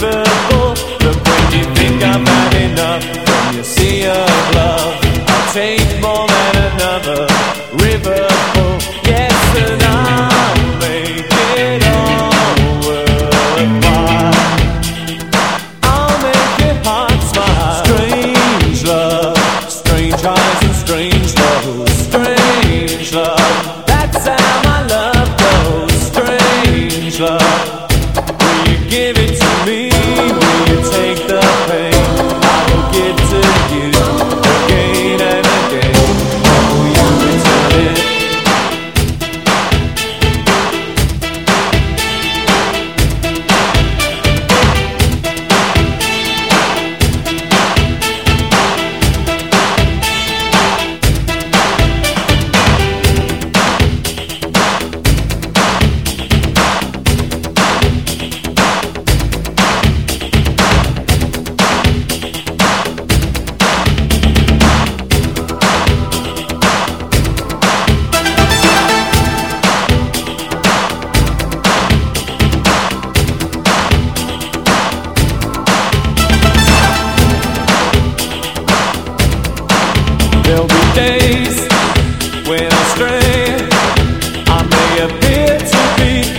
never go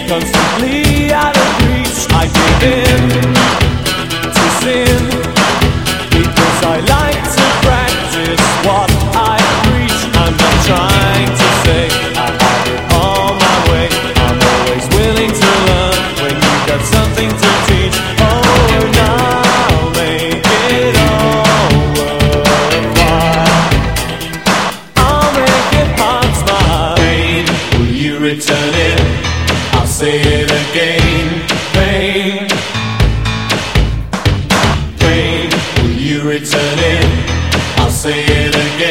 constantly out of reach. I give in. you return it, I'll say it again.